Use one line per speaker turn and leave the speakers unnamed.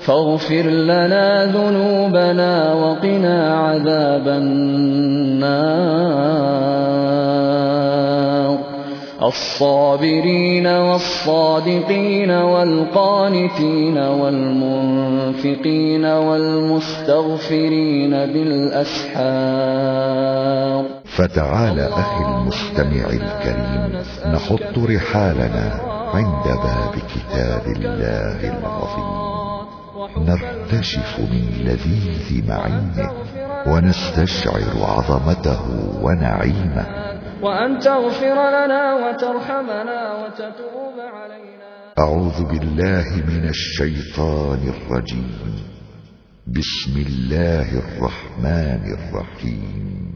فاغفر لنا ذنوبنا وقنا عذاب النار. الصابرين والصادقين والقانتين والمنفقين والمستغفرين بالأسحار.
فتعال أخي المستمع الكريم نحط رحالنا عند باب كتاب الله العظيم. نرتشف من لذيذ معينه ونستشعر عظمته ونعيمه.
وأن تغفر لنا وترحمنا وتتوب علينا.
أعوذ بالله من الشيطان الرجيم. بسم الله الرحمن الرحيم.